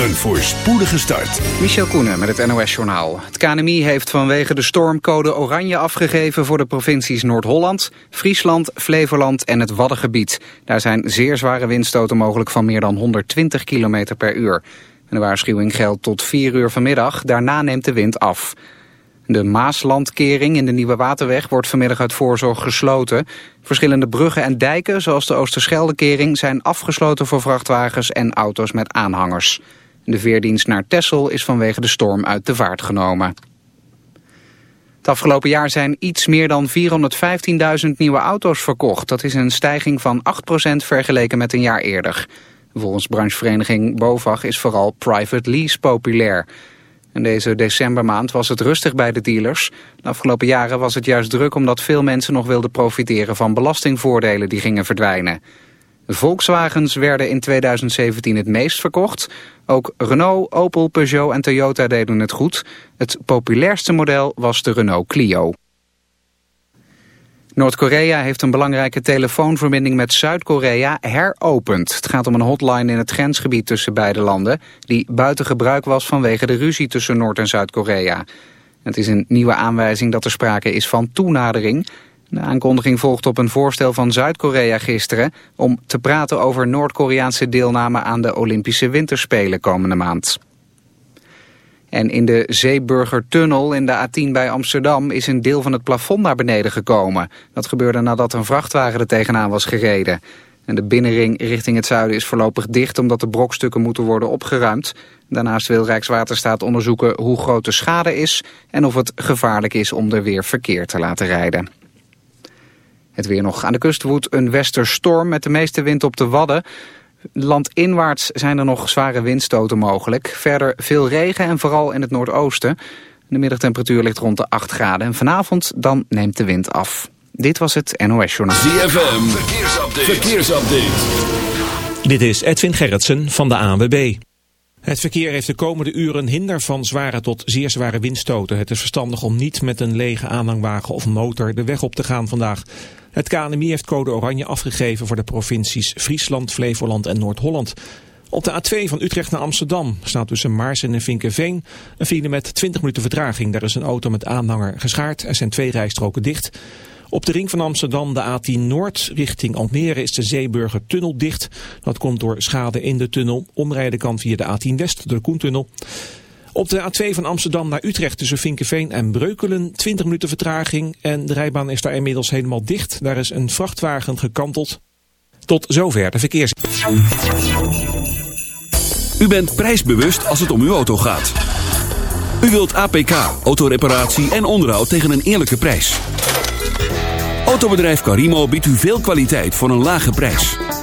Een voorspoedige start. Michel Koenen met het NOS-journaal. Het KNMI heeft vanwege de storm code oranje afgegeven... voor de provincies Noord-Holland, Friesland, Flevoland en het Waddengebied. Daar zijn zeer zware windstoten mogelijk van meer dan 120 km per uur. de waarschuwing geldt tot 4 uur vanmiddag. Daarna neemt de wind af. De Maaslandkering in de Nieuwe Waterweg wordt vanmiddag uit voorzorg gesloten. Verschillende bruggen en dijken, zoals de Oosterscheldekering... zijn afgesloten voor vrachtwagens en auto's met aanhangers. De veerdienst naar Tessel is vanwege de storm uit de vaart genomen. Het afgelopen jaar zijn iets meer dan 415.000 nieuwe auto's verkocht. Dat is een stijging van 8% vergeleken met een jaar eerder. Volgens branchevereniging BOVAG is vooral private lease populair. En deze decembermaand was het rustig bij de dealers. De afgelopen jaren was het juist druk omdat veel mensen nog wilden profiteren van belastingvoordelen die gingen verdwijnen. Volkswagens werden in 2017 het meest verkocht. Ook Renault, Opel, Peugeot en Toyota deden het goed. Het populairste model was de Renault Clio. Noord-Korea heeft een belangrijke telefoonverbinding met Zuid-Korea heropend. Het gaat om een hotline in het grensgebied tussen beide landen... die buiten gebruik was vanwege de ruzie tussen Noord- en Zuid-Korea. Het is een nieuwe aanwijzing dat er sprake is van toenadering. De aankondiging volgt op een voorstel van Zuid-Korea gisteren... om te praten over Noord-Koreaanse deelname aan de Olympische Winterspelen komende maand. En in de Zeeburgertunnel in de A10 bij Amsterdam is een deel van het plafond naar beneden gekomen. Dat gebeurde nadat een vrachtwagen er tegenaan was gereden. En de binnenring richting het zuiden is voorlopig dicht omdat de brokstukken moeten worden opgeruimd. Daarnaast wil Rijkswaterstaat onderzoeken hoe groot de schade is en of het gevaarlijk is om er weer verkeer te laten rijden. Het weer nog aan de kust woedt een westerstorm met de meeste wind op de Wadden. Landinwaarts zijn er nog zware windstoten mogelijk. Verder veel regen en vooral in het noordoosten. De middagtemperatuur ligt rond de 8 graden. En vanavond dan neemt de wind af. Dit was het NOS Journaal. ZFM, verkeersupdate. verkeersupdate. Dit is Edwin Gerritsen van de ANWB. Het verkeer heeft de komende uren hinder van zware tot zeer zware windstoten. Het is verstandig om niet met een lege aanhangwagen of motor de weg op te gaan vandaag. Het KNMI heeft code oranje afgegeven voor de provincies Friesland, Flevoland en Noord-Holland. Op de A2 van Utrecht naar Amsterdam staat tussen Maarsen en Vinkenveen een file met 20 minuten vertraging. Daar is een auto met aanhanger geschaard. Er zijn twee rijstroken dicht. Op de ring van Amsterdam, de A10 Noord, richting Almere, is de Zeeburger tunnel dicht. Dat komt door schade in de tunnel. Omrijden kan via de A10 West, door de Koentunnel. Op de A2 van Amsterdam naar Utrecht tussen Vinkenveen en Breukelen 20 minuten vertraging. En de rijbaan is daar inmiddels helemaal dicht. Daar is een vrachtwagen gekanteld. Tot zover de verkeers. U bent prijsbewust als het om uw auto gaat. U wilt APK, autoreparatie en onderhoud tegen een eerlijke prijs. Autobedrijf Carimo biedt u veel kwaliteit voor een lage prijs.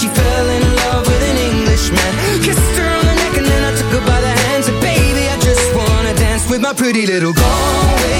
she fell in love with an Englishman. Kissed her on the neck and then I took her by the hand. Said, baby, I just wanna dance with my pretty little Galway.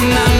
na na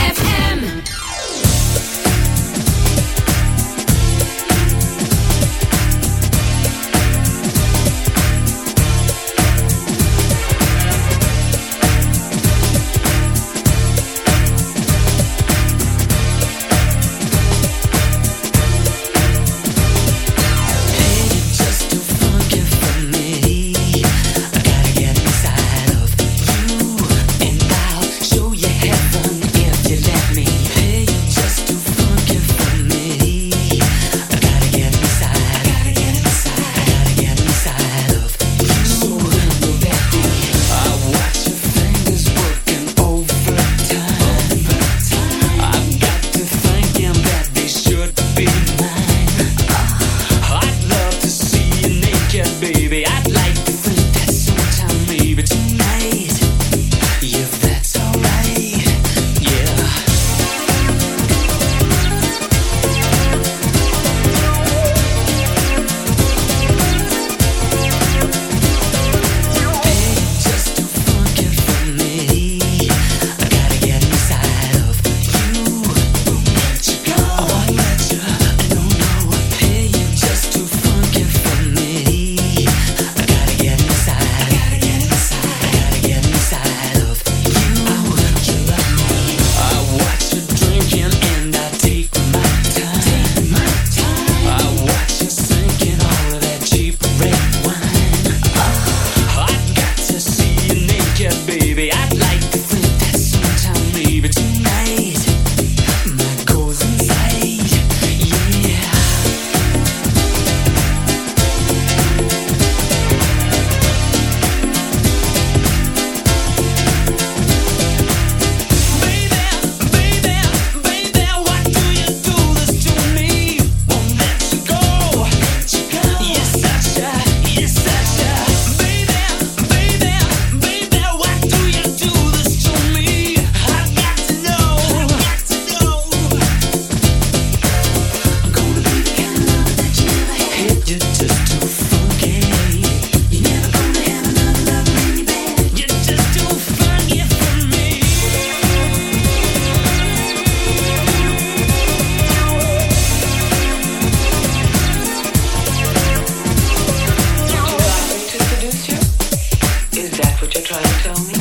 Tell me.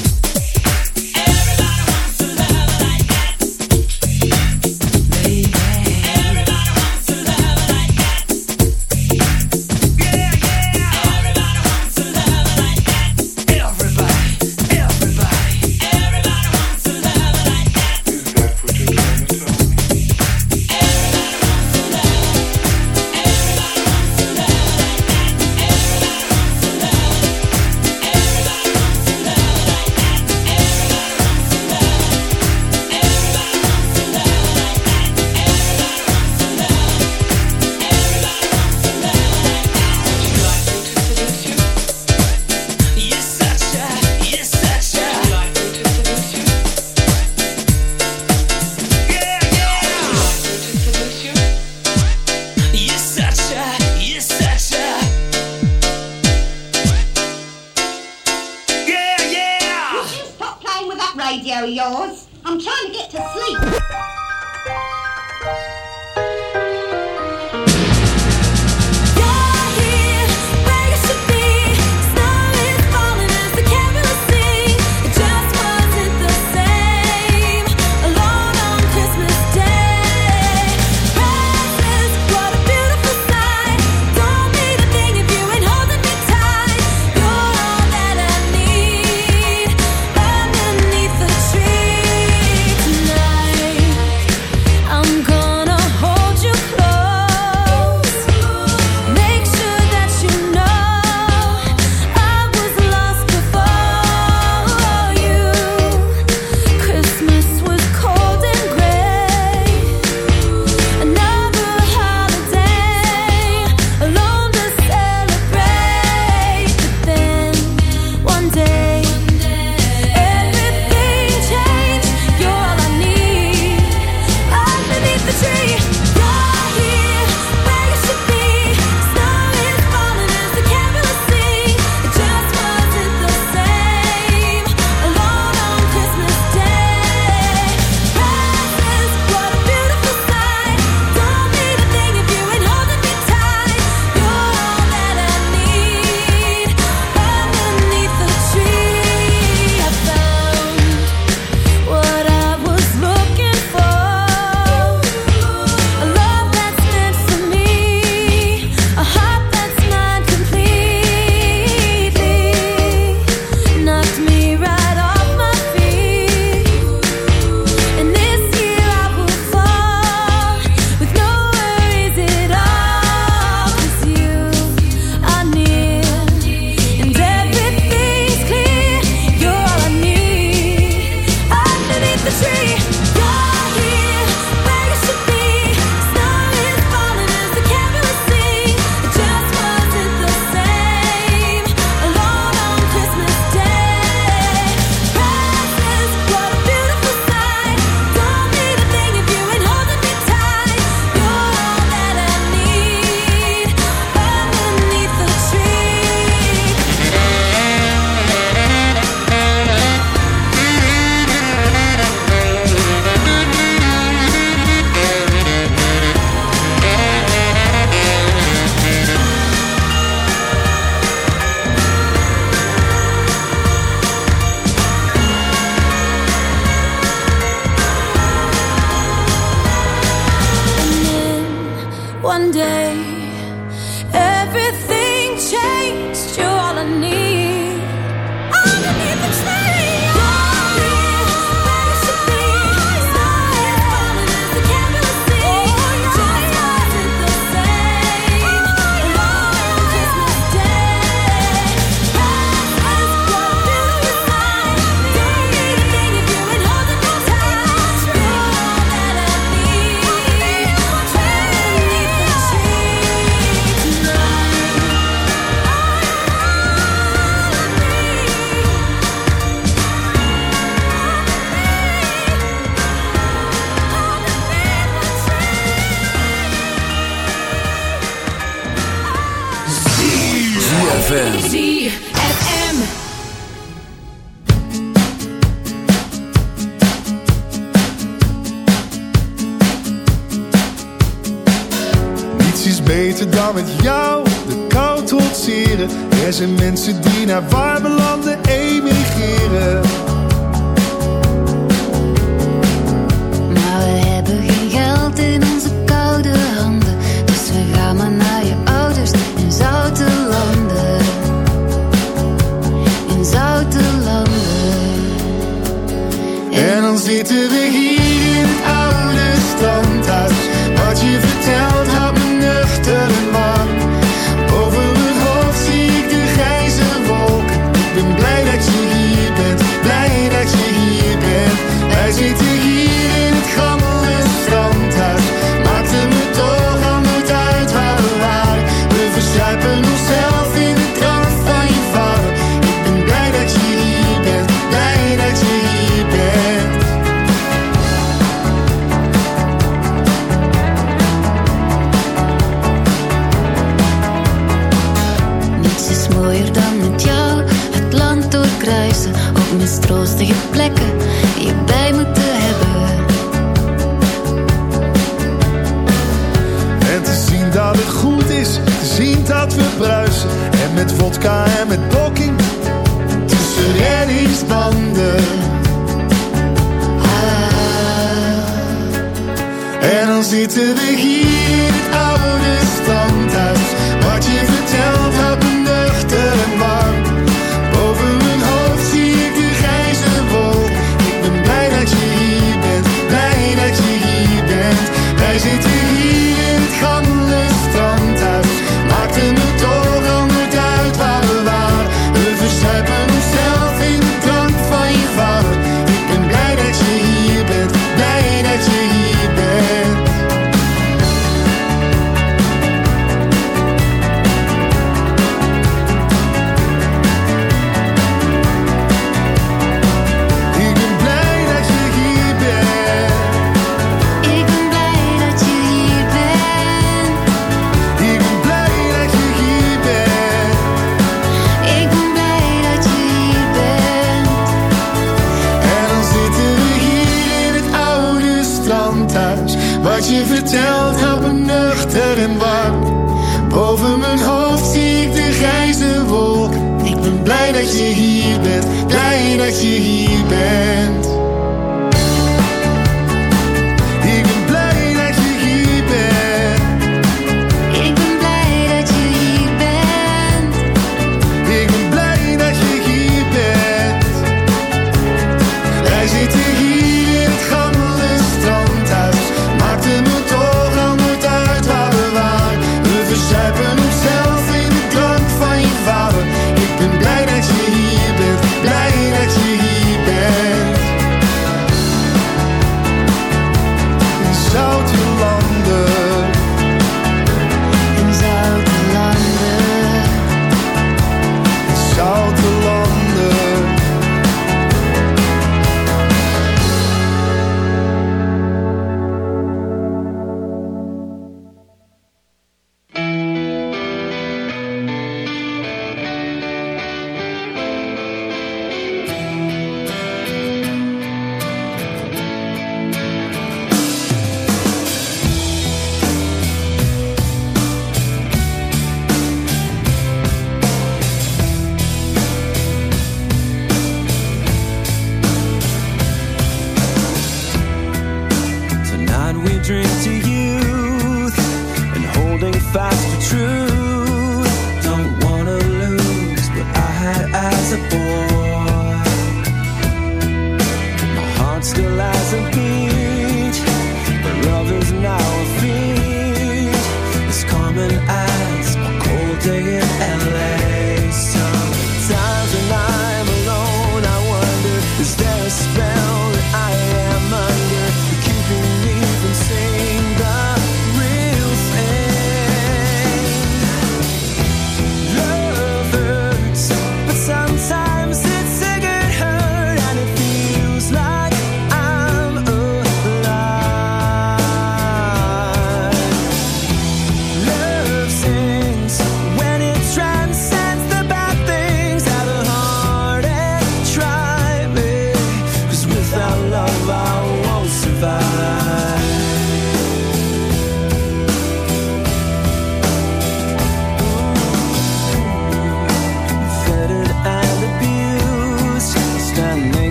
Blij dat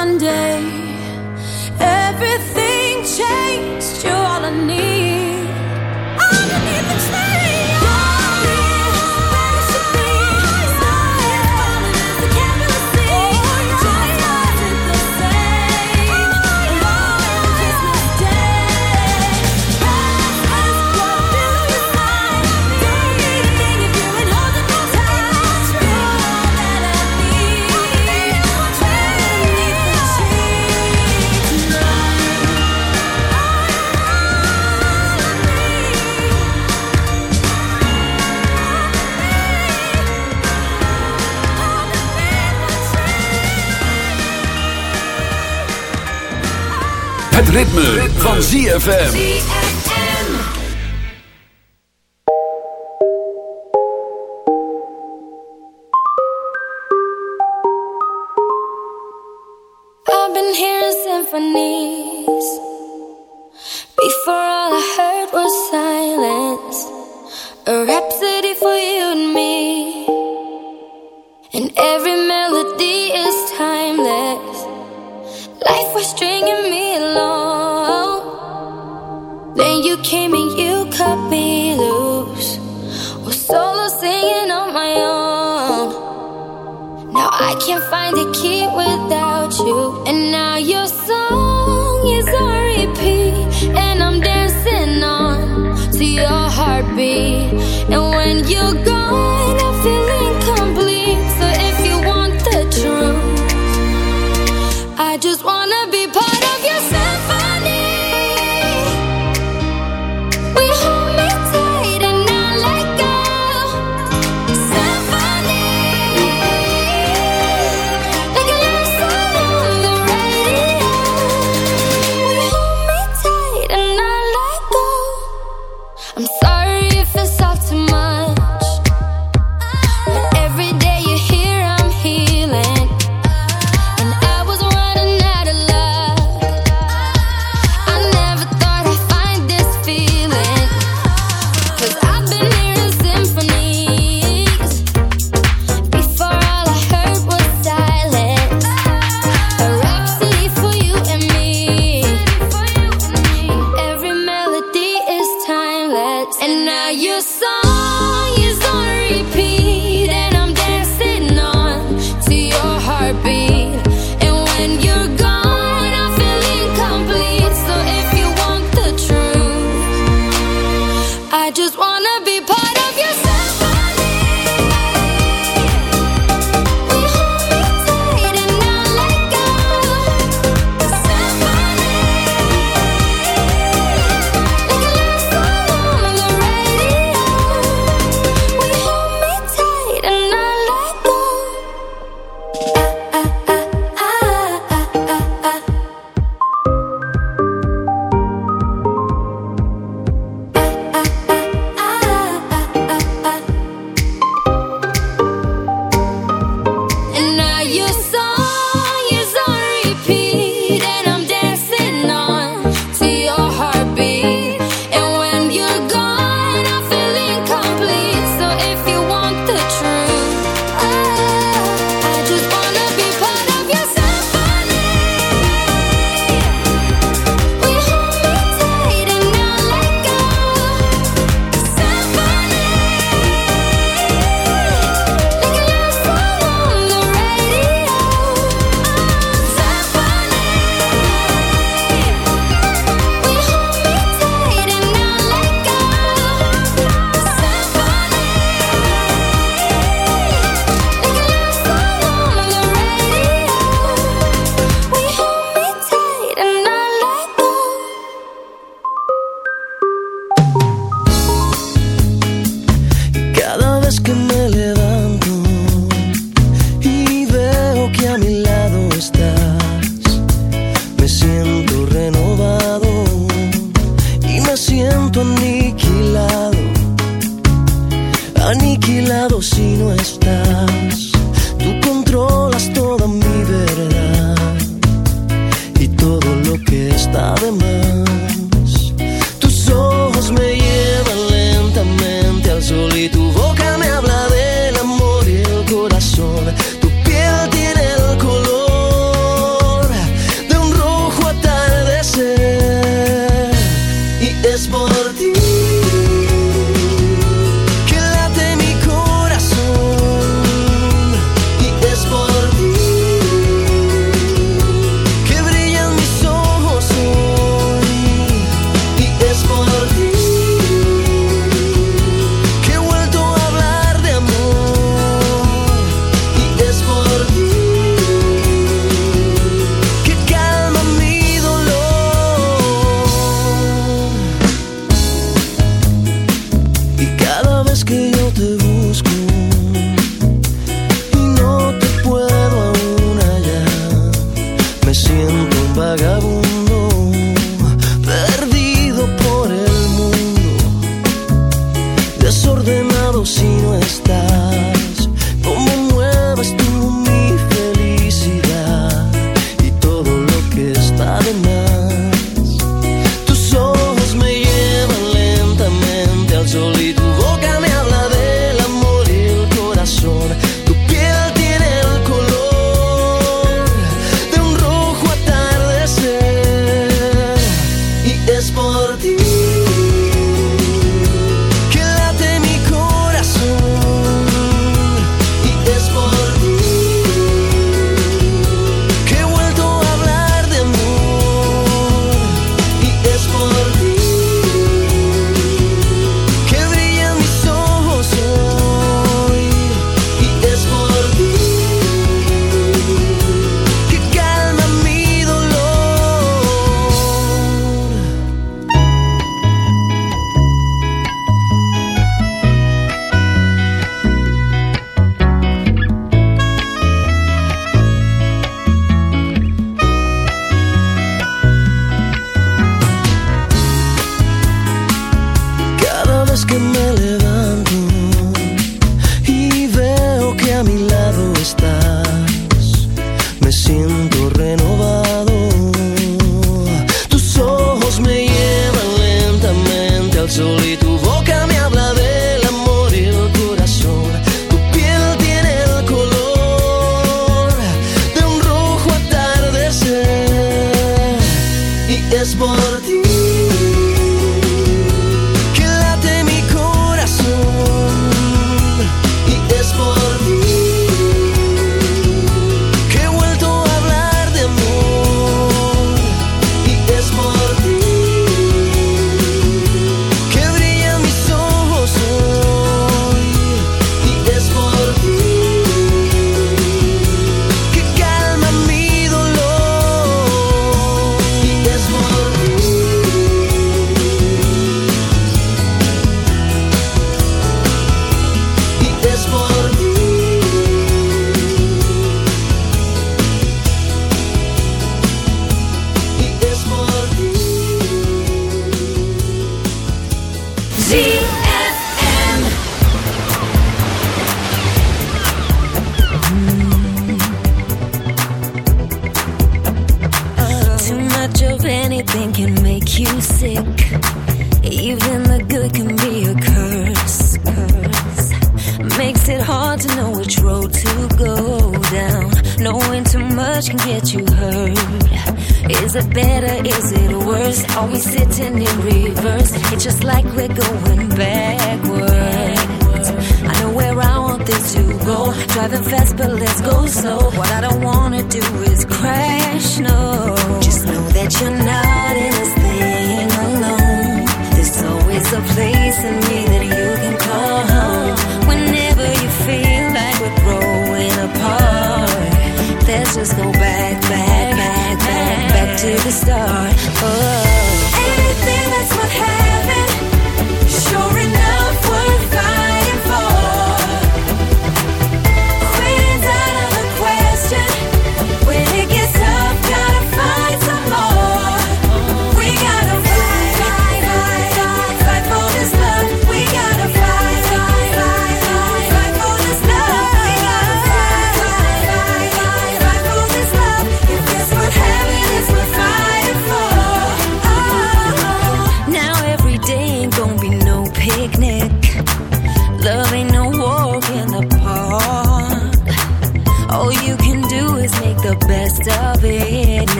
one day. Ritme, van ZFM.